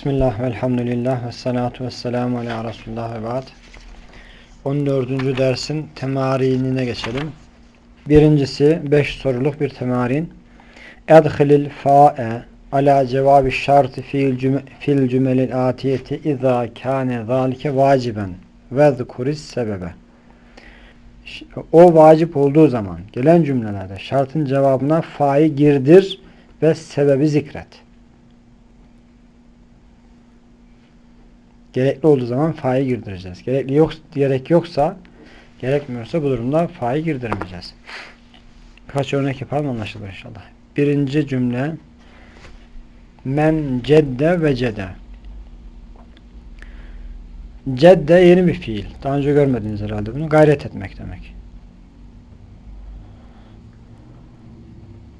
Bismillah ve elhamdülillah ve salatu ve selamu ala Resulullah ve ba'd. 14. dersin temarinine geçelim. Birincisi 5 soruluk bir temarin. Edhilil fa'e ala cevabi şartı fil, cüme, fil cümelil atiyeti izâ kâne zâlike vaciben ve zkuris sebebe. O vacip olduğu zaman gelen cümlelerde şartın cevabına fa'yı girdir ve sebebi zikret. Gerekli olduğu zaman fa'yı girdireceğiz. Gerekli yok, gerek yoksa gerekmiyorsa bu durumda fa'yı girdirmeyeceğiz. Birkaç örnek yapalım anlaşılır inşallah. Birinci cümle men cedde ve cede cedde yeni bir fiil. Daha önce görmediniz herhalde bunu. Gayret etmek demek.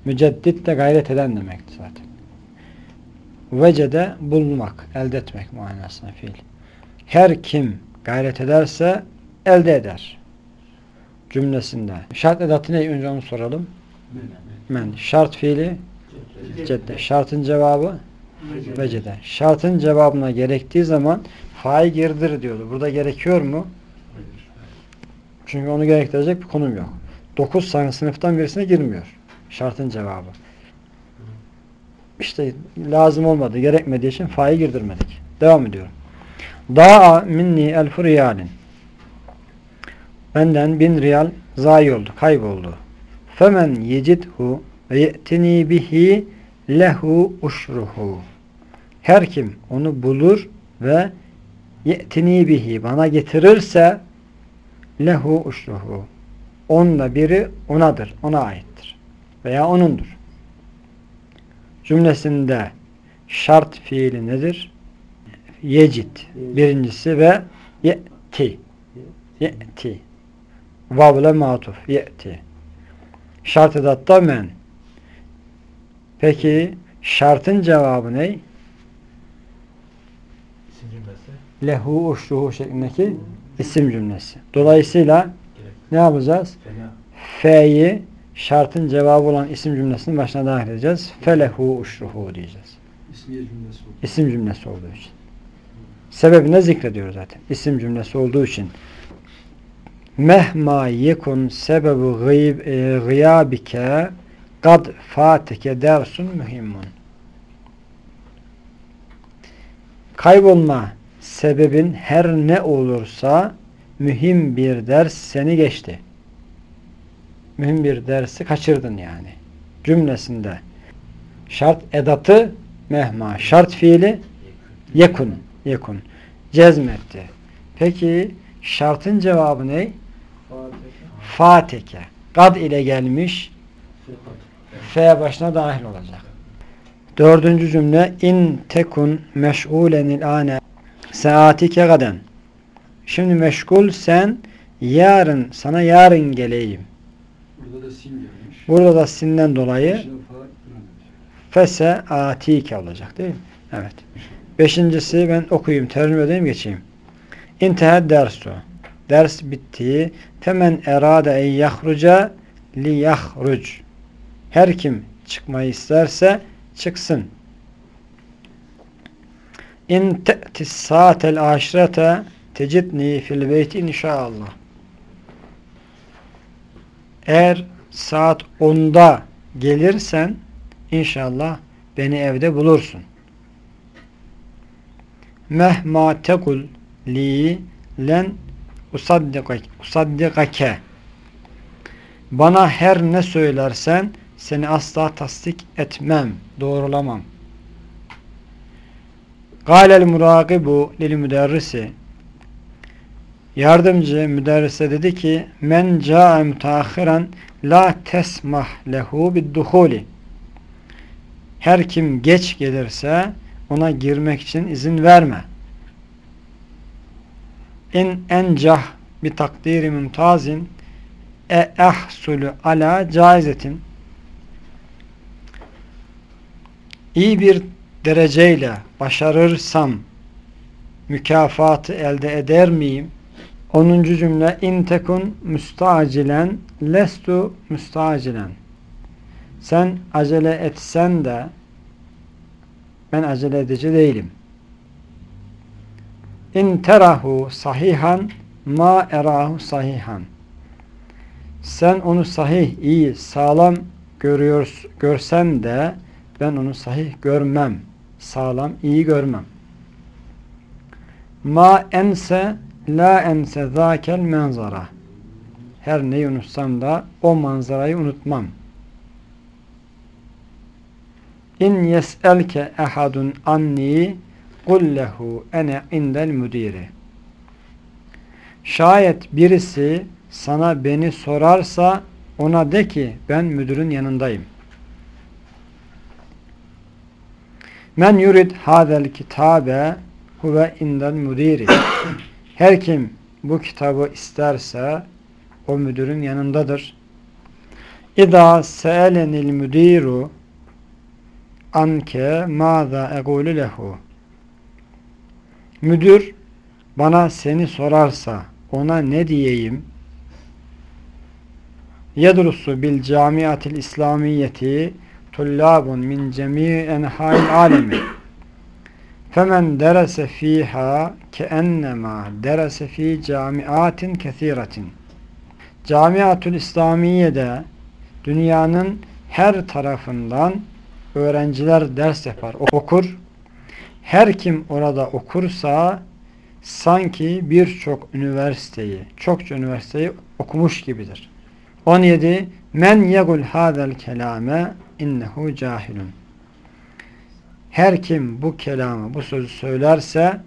Müceddit de gayret eden demekti zaten. Vecede bulmak, elde etmek manasına fiil. Her kim gayret ederse elde eder. Cümlesinde. Şart edatı ne? Önce onu soralım. Men. Şart fiili cedde. Şartın cevabı vecede. Şartın cevabına gerektiği zaman fa'yı girdir diyordu. Burada gerekiyor mu? Çünkü onu gerektirecek bir konum yok. 9 tane sınıftan birisine girmiyor. Şartın cevabı. İşte lazım olmadı, gerekmediği için fa'yı girdirmedik. Devam ediyorum. Da'a minni elfu riyalin. Benden bin riyal zayi oldu, kayboldu. Femen yecidhu ve ye'tini bihi lehu uşruhu. Her kim onu bulur ve ye'tini bihi bana getirirse lehu uşruhu. Onunla biri onadır, ona aittir. Veya onundur. Cümlesinde şart fiili nedir? Yecit. Birincisi ve ye'ti. Ye'ti. Vavle matuf. Ye'ti. Şart edatta men. Peki şartın cevabı ne? Lehu uşruhu şeklindeki isim cümlesi. Dolayısıyla ne yapacağız? F'yi şartın cevabı olan isim cümlesinin başına dahil edeceğiz. Felehu uşruhu diyeceğiz. İsim cümlesi olduğu için. Sebebini zikrediyor zaten. İsim cümlesi olduğu için. Mehma yekun sebebu e, gıyabike kad fatike dersun mühimmun. Kaybolma sebebin her ne olursa mühim bir ders seni geçti. Mühim bir dersi kaçırdın yani. Cümlesinde şart edatı mehma, şart fiili yekun, yekun. Cezmetti. Peki şartın cevabı ne? Fatike. Kad ile gelmiş F başına dahil olacak. Dördüncü cümle in tekun meş'ulenil ane saatike gaden. Şimdi meşgul sen yarın sana yarın geleyim. Burada da sin gelmiş. Burada da sinden dolayı fese atike olacak değil mi? Evet. Beşincisi ben okuyayım, tercüme edeyim, geçeyim. İntehed dersu. Ders bitti. Femen erade en yahruca li yahruc. Her kim çıkmayı isterse çıksın. İn te'tis saatel aşirete tecidni fil beyti inşallah. Eğer saat 10'da gelirsen inşallah beni evde bulursun. Mehma tekul li len usaddikake bana her ne söylersen seni asla tasdik etmem, doğrulamam. Galel murakibu lil müderrisi Yardımcı müderrise dedi ki men ca'e müteahhiren la tesmah lehu bidduhuli her kim geç gelirse ona girmek için izin verme. İn encah bi takdiri mümtazin e ehsulü ala caizetin iyi bir dereceyle başarırsam mükafatı elde eder miyim? 10. cümle in tekun müstacilen lestu müstacilen sen acele etsen de ben acele edici değilim. İn terahu sahihan ma erahu sahihan. Sen onu sahih, iyi, sağlam görüyor, görsen de ben onu sahih görmem. Sağlam, iyi görmem. Ma ense la ense zâkel menzara. Her neyi unutsam da o manzarayı unutmam. İn yes'elke ehadun anni kul lehu ene indel müdiri. Şayet birisi sana beni sorarsa ona de ki ben müdürün yanındayım. Men yurid hadel kitabe huve indel müdiri. Her kim bu kitabı isterse o müdürün yanındadır. İza se'elenil müdiru anke maza egulu lehu. Müdür bana seni sorarsa ona ne diyeyim? Yedrusu bil camiatil İslamiyeti tullabun min cemii enha'il alemi. Femen derese fiha keennema derese fi camiatin kesiretin. Camiatül İslamiye'de dünyanın her tarafından öğrenciler ders yapar, okur. Her kim orada okursa sanki birçok üniversiteyi, çokça üniversiteyi okumuş gibidir. 17. Men yegul hadel kelame innehu cahilun. Her kim bu kelamı, bu sözü söylerse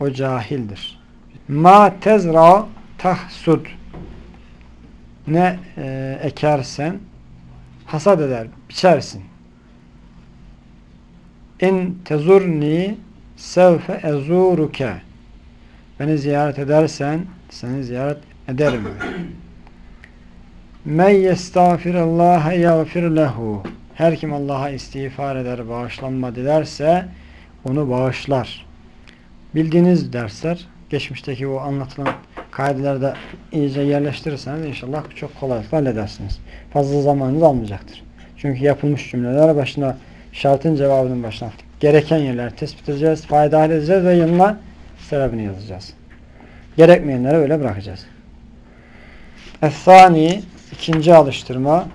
o cahildir. Ma tezra tahsud. Ne e, ekersen hasat eder, biçersin. İn tezurni sevfe ezuruke. Beni ziyaret edersen seni ziyaret ederim. Men yestağfirallâhe yağfir lehu. Her kim Allah'a istiğfar eder, bağışlanma dilerse onu bağışlar. Bildiğiniz dersler, geçmişteki o anlatılan kaidelerde iyice yerleştirirseniz inşallah çok kolaylıkla halledersiniz. Fazla zamanınız almayacaktır. Çünkü yapılmış cümleler başına şartın cevabının başına gereken yerler tespit edeceğiz, fayda halledeceğiz ve yanına sebebini yazacağız. Gerekmeyenleri öyle bırakacağız. Es-sani ikinci alıştırma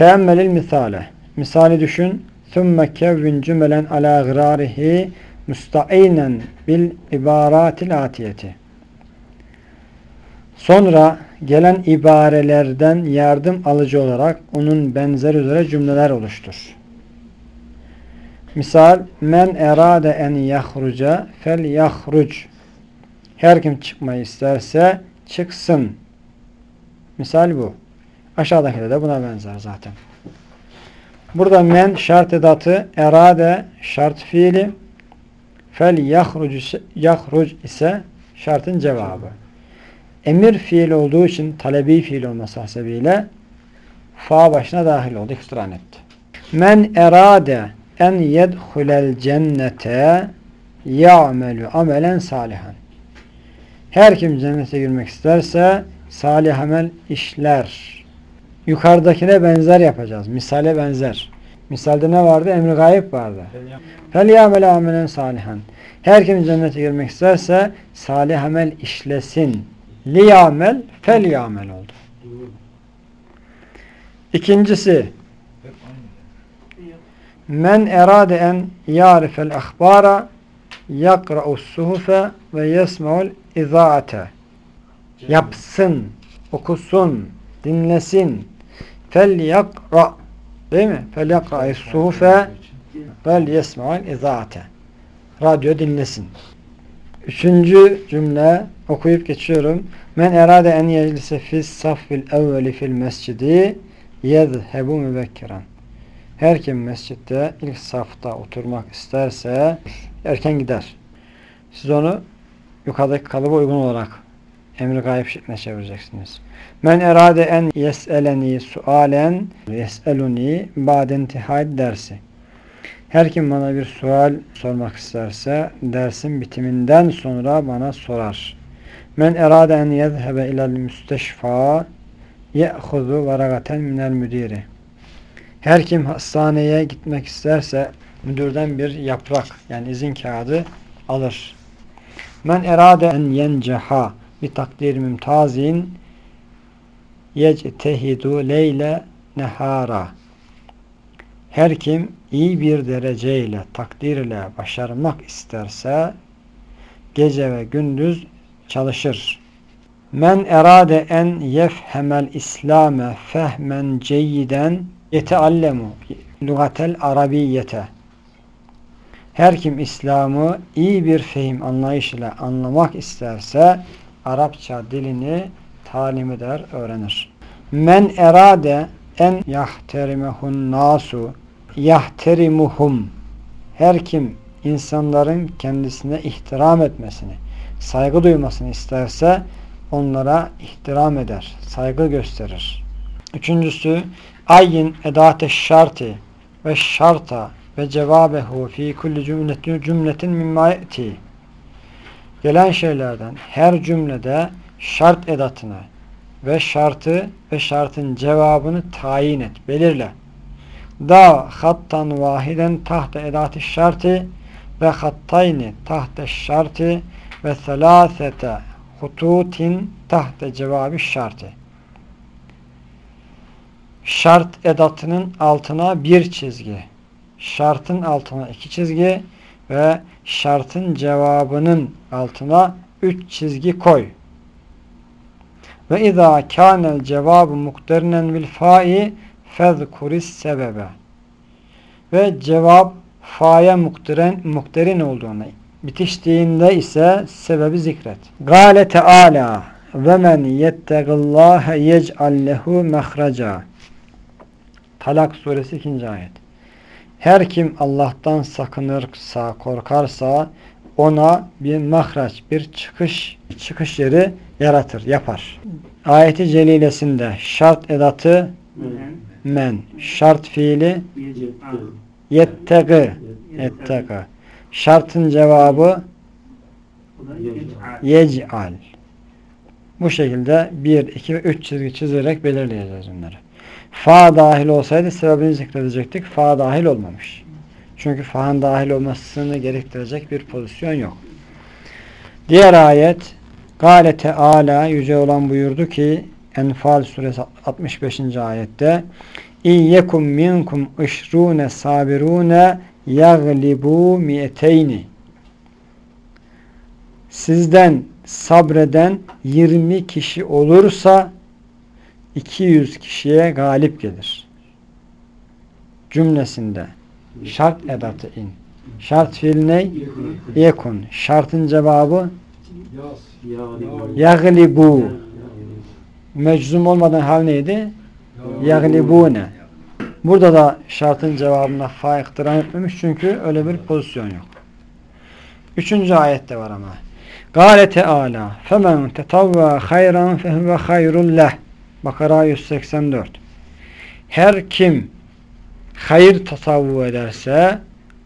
Teemmelil misale. Misali düşün. Sümme kevvin cümelen ala gırarihi müstainen bil ibaratil atiyeti. Sonra gelen ibarelerden yardım alıcı olarak onun benzer üzere cümleler oluştur. Misal men erade en yahruca fel yahruc. Her kim çıkmayı isterse çıksın. Misal bu. Aşağıdakiler de buna benzer zaten. Burada men şart edatı, erade şart fiili, fel yahruc, yahruc ise şartın cevabı. Emir fiil olduğu için talebi fiil olması hasebiyle fa başına dahil oldu. İktiran etti. Men erade en yedhulel cennete ya'melu amelen salihan. Her kim cennete girmek isterse salih amel işler. Yukarıdakine benzer yapacağız. Misale benzer. Misalde ne vardı? Emri gayip vardı. Ya'melu amelen salihan. Her kim cennete girmek isterse salih amel işlesin. Fel yamel oldu. İkincisi Men erade en yarifel ahbara yakra'us suhufe ve yesma'ul izaate yapsın, okusun, dinlesin. Fel yakra değil mi? Fel yakra'us suhufe vel yesma'ul izaate radyo dinlesin. Üçüncü cümle okuyup geçiyorum. Men erade en yeclise fis saffil evveli fil mescidi yezhebu mübekkiran. Her kim mescitte ilk safta oturmak isterse erken gider. Siz onu yukarıdaki kalıba uygun olarak emri gayb şekline çevireceksiniz. Men erade en yes'eleni sualen yes'eluni ba'den tihad dersi. Her kim bana bir sual sormak isterse dersin bitiminden sonra bana sorar. Men erade en yezhebe ilel müsteşfa ye'huzu varagaten minel müdiri. Her kim hastaneye gitmek isterse müdürden bir yaprak yani izin kağıdı alır. Men erade en yenceha bi takdir mümtazin yectehidu leyle nehara. Her kim iyi bir dereceyle, takdir ile başarmak isterse gece ve gündüz çalışır. Men erade en yefhemel İslame fehmen ceyyiden yeteallemu lugatel arabiyete. Her kim İslam'ı iyi bir fehim anlayışıyla anlamak isterse Arapça dilini talim eder, öğrenir. Men erade en yahterimehun nasu yahterimuhum her kim insanların kendisine ihtiram etmesini, saygı duymasını isterse onlara ihtiram eder, saygı gösterir. Üçüncüsü ayin edate şarti ve şarta ve cevabehu fi kulli cümletin cümletin mimma eti. Gelen şeylerden her cümlede şart edatını ve şartı ve şartın cevabını tayin et, belirle. Da hattan vahiden tahta edati şartı ve hattayni tahta şartı ve selâsete hututin tahta cevabı şartı. Şart edatının altına bir çizgi, şartın altına iki çizgi ve şartın cevabının altına üç çizgi koy. Ve izâ kânel cevabı mukterinen bil fa'i fezkuris sebebe. Ve cevap fa'ya mukteren, mukterin olduğunu bitiştiğinde ise sebebi zikret. Gale Teala ve men yettegillâhe yec'al lehu mehraca. Talak suresi 2. ayet. Her kim Allah'tan sakınırsa, korkarsa ona bir mahraç, bir çıkış çıkış yeri yaratır, yapar. Ayeti celilesinde şart edatı men, şart fiili yettegi, yettegi. Şartın cevabı yec'al. Bu şekilde 1, 2 ve 3 çizgi çizerek belirleyeceğiz bunları. Fa dahil olsaydı sebebini zikredecektik. Fa dahil olmamış. Çünkü fa'nın dahil olmasını gerektirecek bir pozisyon yok. Diğer ayet Gale Teala yüce olan buyurdu ki Enfal suresi 65. ayette İyyekum minkum işrune sabirune yaglibu mi'eteyni Sizden sabreden 20 kişi olursa 200 kişiye galip gelir. Cümlesinde şart edatı in. Şart fiil ne? Yekun. Şartın cevabı yaglibu. Meczum olmadan hal neydi? Yaglibune. Burada da şartın cevabına fa iktiran etmemiş çünkü öyle bir pozisyon yok. Üçüncü ayette var ama. Gale Teala femen tetavva hayran fehuve hayrun leh. Bakara 184. Her kim hayır tasavvu ederse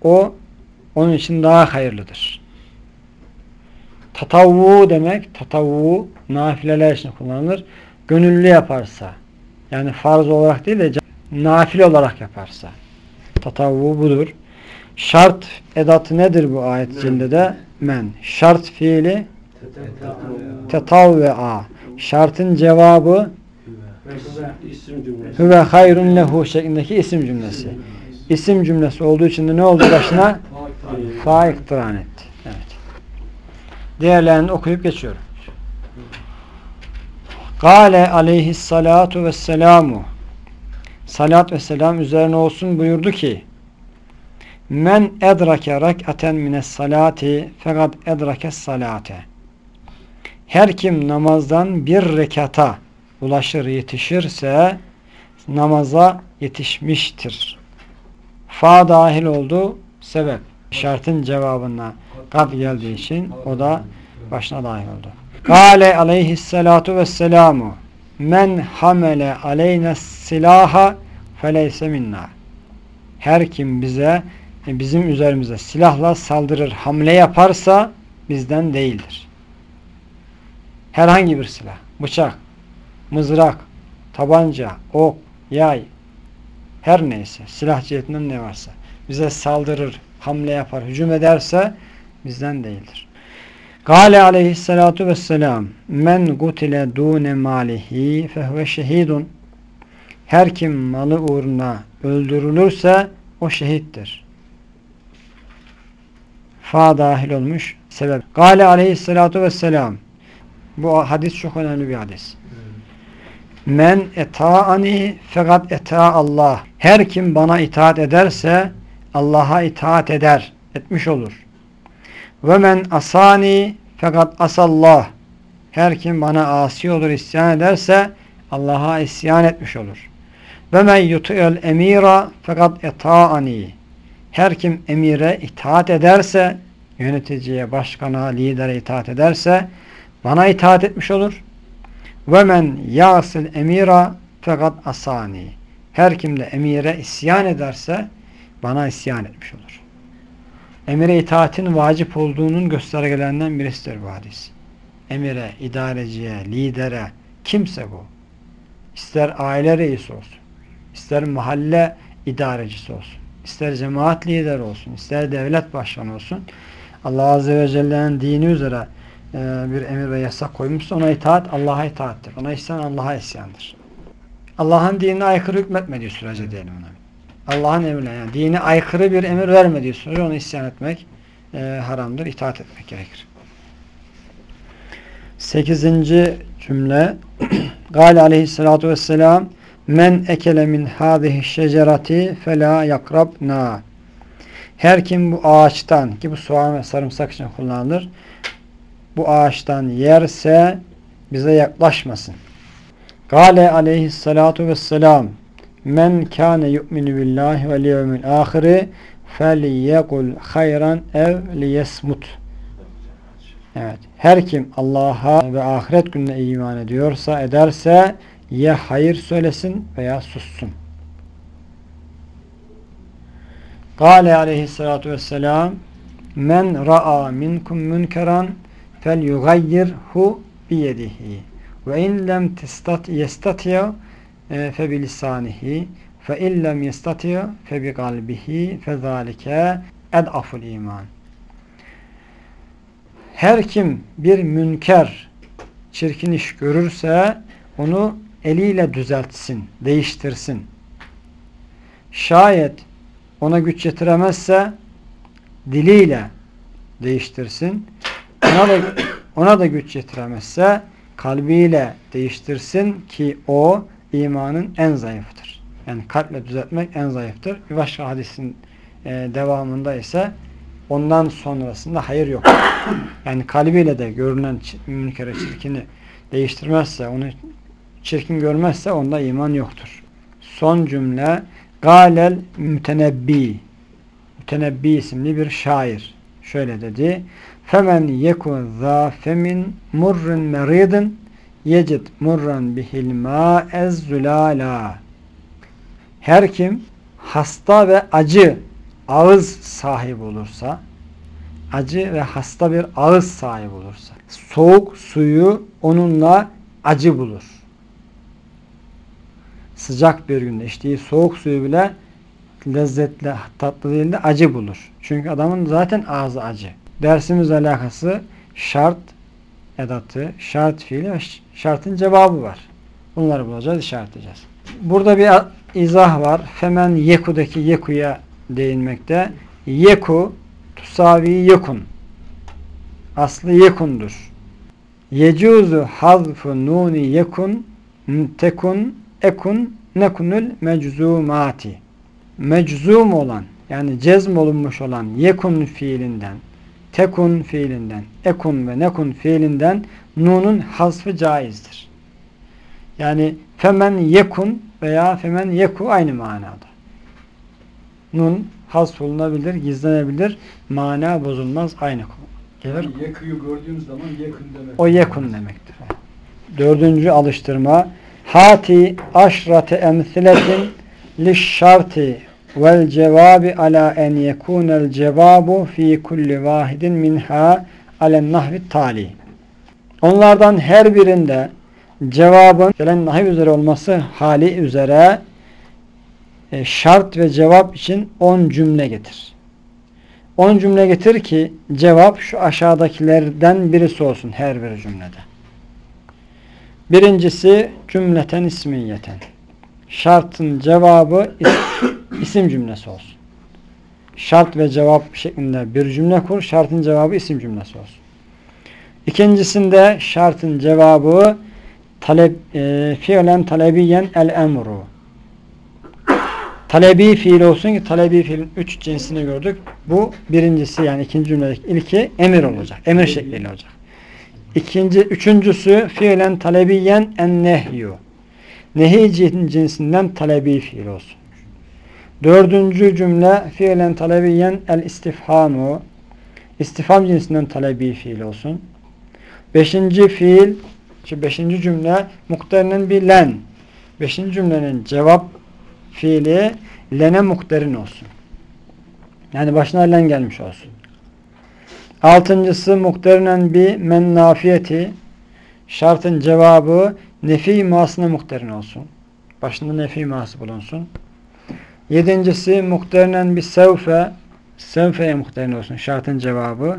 o onun için daha hayırlıdır. Tatavvu demek, tatavvu nafileler için kullanılır. Gönüllü yaparsa, yani farz olarak değil de nafile olarak yaparsa. Tatavvu budur. Şart edatı nedir bu ayet cildede? Men. Şart fiili tetavvea. Şartın cevabı Hüve hayrun lehu şeklindeki isim cümlesi. İsim cümlesi olduğu için de ne oldu başına? Fa iktiran etti. Evet. Diğerlerini okuyup geçiyorum. Gale aleyhissalatu vesselamu Salat ve selam üzerine olsun buyurdu ki Men edrake rak'aten mines salati fakat edrake salate Her kim namazdan bir rekata ulaşır yetişirse namaza yetişmiştir. Fa dahil oldu sebep. Şartın cevabına kad geldiği için o da başına dahil oldu. Kale aleyhissalatu vesselamu men hamele aleyne silaha feleyse minna. Her kim bize bizim üzerimize silahla saldırır, hamle yaparsa bizden değildir. Herhangi bir silah, bıçak, mızrak, tabanca, ok, yay, her neyse, silah cihetinden ne varsa bize saldırır, hamle yapar, hücum ederse bizden değildir. Gale aleyhissalatu vesselam men gutile dune malihi fehve şehidun her kim malı uğruna öldürülürse o şehittir. Fa dahil olmuş sebep. Gale aleyhissalatu vesselam bu hadis çok önemli bir hadis. Men eta'ani fakat eta Allah. Her kim bana itaat ederse Allah'a itaat eder, etmiş olur. Ve men asani fakat asallah. Her kim bana asi olur, isyan ederse Allah'a isyan etmiş olur. Ve men yuti'el emira fakat eta'ani. Her kim emire itaat ederse, yöneticiye, başkana, lidere itaat ederse bana itaat etmiş olur. Ve men yasil emira fakat asani. Her kim de emire isyan ederse bana isyan etmiş olur. Emire itaatin vacip olduğunun göstergelerinden birisidir bu hadis. Emire, idareciye, lidere, kimse bu. İster aile reisi olsun, ister mahalle idarecisi olsun, ister cemaat lideri olsun, ister devlet başkanı olsun. Allah Azze ve Celle'nin dini üzere bir emir ve yasak koymuşsa ona itaat Allah'a itaattir. Ona isyan Allah'a isyandır. Allah'ın dinine aykırı hükmetmediği sürece diyelim ona. Allah'ın emrine yani dine aykırı bir emir vermediği sürece ona isyan etmek e, haramdır. itaat etmek gerekir. Sekizinci cümle Gale aleyhissalatu vesselam Men ekele min hâzihi şecerati felâ yakrabna Her kim bu ağaçtan ki bu soğan ve sarımsak için kullanılır bu ağaçtan yerse bize yaklaşmasın. Gale aleyhissalatu vesselam Men kâne yu'minu billahi vel yevmil ahiri felyekul hayran ev liyesmut. Evet. Her kim Allah'a ve ahiret gününe iman ediyorsa, ederse ya hayır söylesin veya sussun. Kale aleyhissalatu vesselam Men ra'a minkum münkeran fel yugayyirhu biyedihi ve in lem yestatiya fe bilisanihi fe in lem yestatiya fe bi kalbihi fe zalike ed'aful iman her kim bir münker çirkin iş görürse onu eliyle düzeltsin, değiştirsin. Şayet ona güç yetiremezse diliyle değiştirsin. Ona da, ona da güç yetiremezse kalbiyle değiştirsin ki o imanın en zayıftır. Yani kalple düzeltmek en zayıftır. Bir başka hadisin e, devamında ise ondan sonrasında hayır yok. Yani kalbiyle de görünen münkere çirkini değiştirmezse, onu çirkin görmezse onda iman yoktur. Son cümle Galel mütenebbi Mütenebbi isimli bir şair. Şöyle dedi. Femen yekun za femin murrun meridin yecid murran bihil ma'ez zulala. Her kim hasta ve acı ağız sahibi olursa acı ve hasta bir ağız sahibi olursa soğuk suyu onunla acı bulur. Sıcak bir günde içtiği soğuk suyu bile lezzetli, tatlı değil de acı bulur. Çünkü adamın zaten ağzı acı. Dersimiz alakası şart edatı, şart fiili ve şartın cevabı var. Bunları bulacağız, işaretleyeceğiz. Burada bir izah var. Femen yeku'daki yeku'ya değinmekte. Yeku tusavi yekun. Aslı yekundur. Yecuzu hazfu nuni yekun tekun ekun nekunul meczumati. Meczum olan yani cezm olunmuş olan yekun fiilinden tekun fiilinden ekun ve nekun fiilinden nunun hasfı caizdir. Yani femen yekun veya femen yeku aynı manada. Nun hasf olunabilir, gizlenebilir. Mana bozulmaz. Aynı gelir. Yani yekuyu gördüğünüz zaman yekun demek. O yekun demektir. Dördüncü alıştırma. Hati aşrate emsiletin lişşarti vel cevabi ala en yekunel cevabu fi kulli vahidin minha alen nahvi tali. Onlardan her birinde cevabın gelen nahiv üzere olması hali üzere e, şart ve cevap için 10 cümle getir. 10 cümle getir ki cevap şu aşağıdakilerden birisi olsun her bir cümlede. Birincisi cümleten ismiyeten. Şartın cevabı is- isim cümlesi olsun. Şart ve cevap şeklinde bir cümle kur. Şartın cevabı isim cümlesi olsun. İkincisinde şartın cevabı talep, e, fiilen talebiyen el emru. Talebi fiil olsun ki talebi fiilin üç cinsini gördük. Bu birincisi yani ikinci cümledeki ilki emir olacak. Emir şekliyle olacak. İkinci, üçüncüsü fiilen talebiyen en nehyu. Nehi cin- cinsinden talebi fiil olsun. Dördüncü cümle fiilen talebiyen el istifhamu. İstifham cinsinden talebi fiil olsun. Beşinci fiil, şu beşinci cümle muhterinin bir len. Beşinci cümlenin cevap fiili lene muhterin olsun. Yani başına len gelmiş olsun. Altıncısı muhterinen bir men nafiyeti. Şartın cevabı nefi masına muhterin olsun. Başında nefi ması bulunsun. Yedincisi muhterinen bir sevfe. Sevfeye muhterin olsun. Şartın cevabı.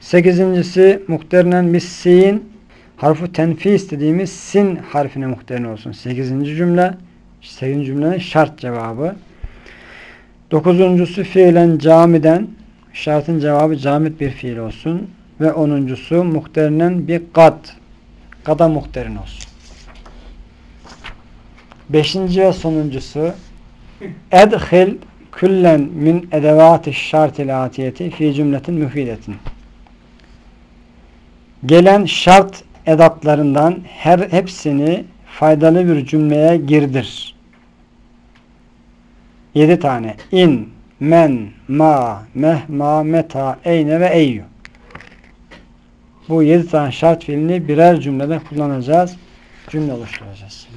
Sekizincisi muhterinen bir sin. Harfu tenfis dediğimiz sin harfine muhterin olsun. Sekizinci cümle. Sekizinci cümlenin şart cevabı. Dokuzuncusu fiilen camiden. Şartın cevabı camit bir fiil olsun. Ve onuncusu muhterinen bir kad. Kada muhterin olsun. Beşinci ve sonuncusu edhil küllen min edevati şartil atiyeti fi cümletin müfidetin. Gelen şart edatlarından her hepsini faydalı bir cümleye girdir. Yedi tane. İn, men, ma, meh, ma, meta, eyne ve eyyü. Bu yedi tane şart fiilini birer cümlede kullanacağız. Cümle oluşturacağız.